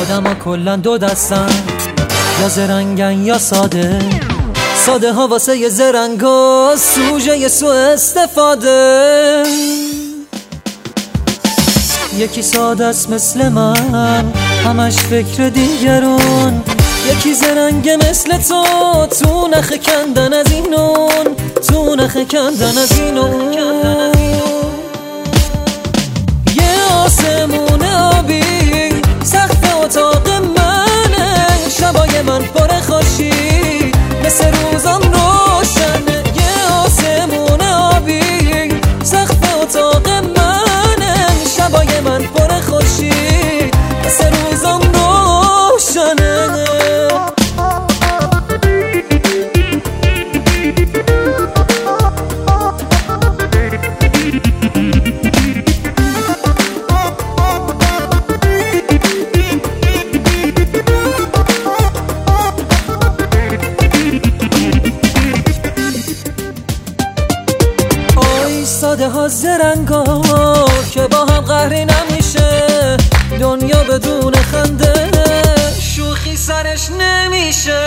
آدم ها کلن دو دستن یا زرنگن یا ساده. ساده ها واسه یه زرنگا سوژه سو استفاده. یکی ساده است مثل من همش فکر دیگرون. یکی زرنگ مثل تو تو نخ کندن از اینون تو نخ کندن از اینون یه آسمون ها زرنگا که با هم قهری نمیشه. دنیا بدون خنده شوخی سرش نمیشه.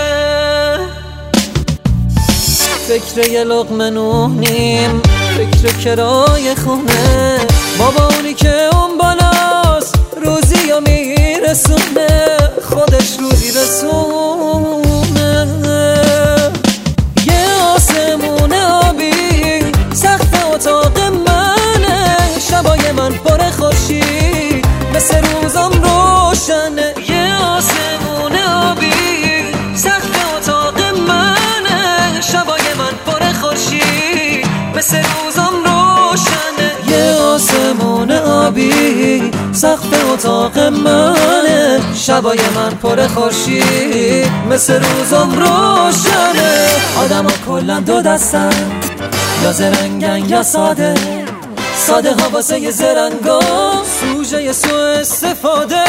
فکر یه لقمه نونیم فکر کرای خونه. بابا اونی که اون بالاست روزی یا میرسونه. خودش روزی رسونه آبی سقف اتاق منه شبای من پر خوشی مثل روزم روشنه. آدم ها کلن دو دستن یا زرنگن یا ساده. ساده ها واسه زرنگا سوژه سو استفاده.